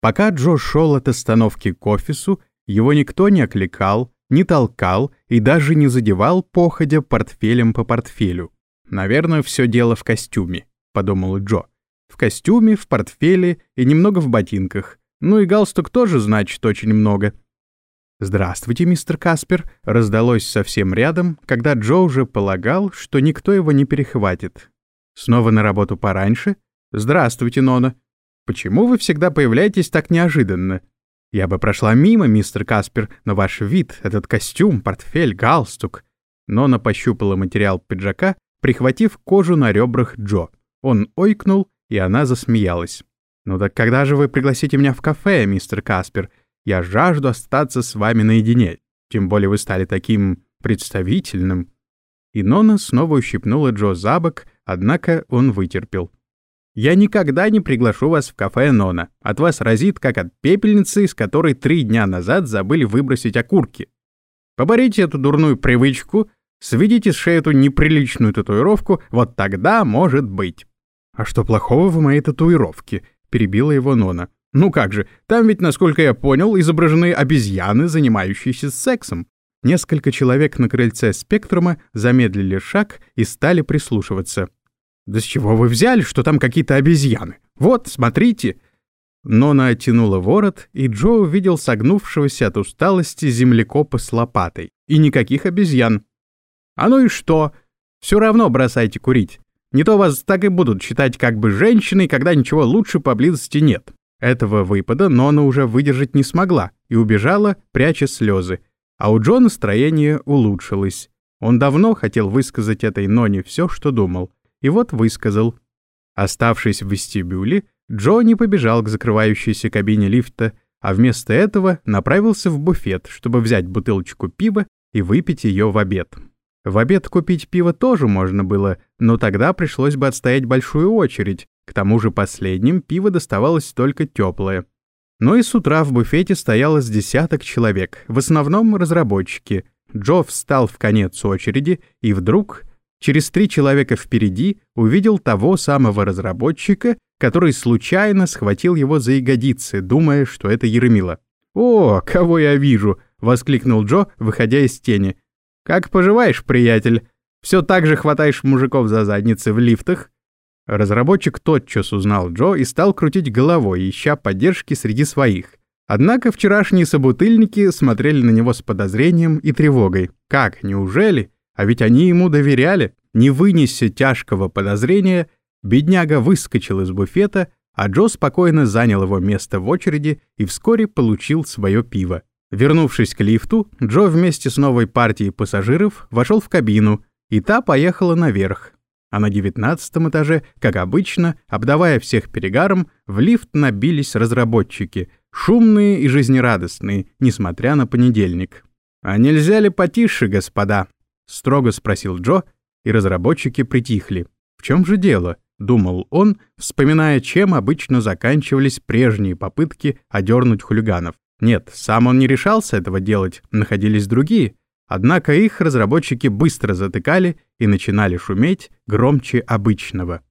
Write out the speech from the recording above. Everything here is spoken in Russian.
Пока Джо шел от остановки к офису, его никто не окликал, не толкал и даже не задевал походя портфелем по портфелю. «Наверное, все дело в костюме», — подумал Джо. «В костюме, в портфеле и немного в ботинках. Ну и галстук тоже значит очень много». «Здравствуйте, мистер Каспер», — раздалось совсем рядом, когда Джо уже полагал, что никто его не перехватит. «Снова на работу пораньше?» «Здравствуйте, Нона. Почему вы всегда появляетесь так неожиданно?» «Я бы прошла мимо, мистер Каспер, но ваш вид, этот костюм, портфель, галстук...» Нона пощупала материал пиджака, прихватив кожу на ребрах Джо. Он ойкнул, и она засмеялась. «Ну так когда же вы пригласите меня в кафе, мистер Каспер? Я жажду остаться с вами наедине. Тем более вы стали таким представительным». И Нона снова ущипнула Джо за бок, однако он вытерпел. Я никогда не приглашу вас в кафе Нона. От вас разит, как от пепельницы, из которой три дня назад забыли выбросить окурки. Поборите эту дурную привычку, сведите с шеи эту неприличную татуировку, вот тогда может быть. «А что плохого в моей татуировке?» — перебила его Нона. «Ну как же, там ведь, насколько я понял, изображены обезьяны, занимающиеся сексом». Несколько человек на крыльце спектрума замедлили шаг и стали прислушиваться. «Да с чего вы взяли, что там какие-то обезьяны? Вот, смотрите!» Нона оттянула ворот, и Джо увидел согнувшегося от усталости землекопа с лопатой. И никаких обезьян. «А ну и что? Все равно бросайте курить. Не то вас так и будут считать как бы женщиной, когда ничего лучше поблизости нет». Этого выпада Нона уже выдержать не смогла и убежала, пряча слезы. А у Джо настроение улучшилось. Он давно хотел высказать этой Ноне все, что думал и вот высказал. Оставшись в вестибюле, не побежал к закрывающейся кабине лифта, а вместо этого направился в буфет, чтобы взять бутылочку пива и выпить ее в обед. В обед купить пиво тоже можно было, но тогда пришлось бы отстоять большую очередь, к тому же последним пиво доставалось только теплое. Но и с утра в буфете стояло с десяток человек, в основном разработчики. Джо встал в конец очереди, и вдруг через три человека впереди увидел того самого разработчика, который случайно схватил его за ягодицы, думая, что это Еремила. «О, кого я вижу!» — воскликнул Джо, выходя из тени. «Как поживаешь, приятель? Все так же хватаешь мужиков за задницы в лифтах?» Разработчик тотчас узнал Джо и стал крутить головой, ища поддержки среди своих. Однако вчерашние собутыльники смотрели на него с подозрением и тревогой. «Как, неужели?» А ведь они ему доверяли. Не вынеся тяжкого подозрения, бедняга выскочил из буфета, а Джо спокойно занял его место в очереди и вскоре получил свое пиво. Вернувшись к лифту, Джо вместе с новой партией пассажиров вошел в кабину, и та поехала наверх. А на девятнадцатом этаже, как обычно, обдавая всех перегаром, в лифт набились разработчики, шумные и жизнерадостные, несмотря на понедельник. «А нельзя ли потише, господа?» Строго спросил Джо, и разработчики притихли. В чем же дело? думал он, вспоминая, чем обычно заканчивались прежние попытки одернуть хулиганов. Нет, сам он не решался этого делать, находились другие. Однако их разработчики быстро затыкали и начинали шуметь громче обычного.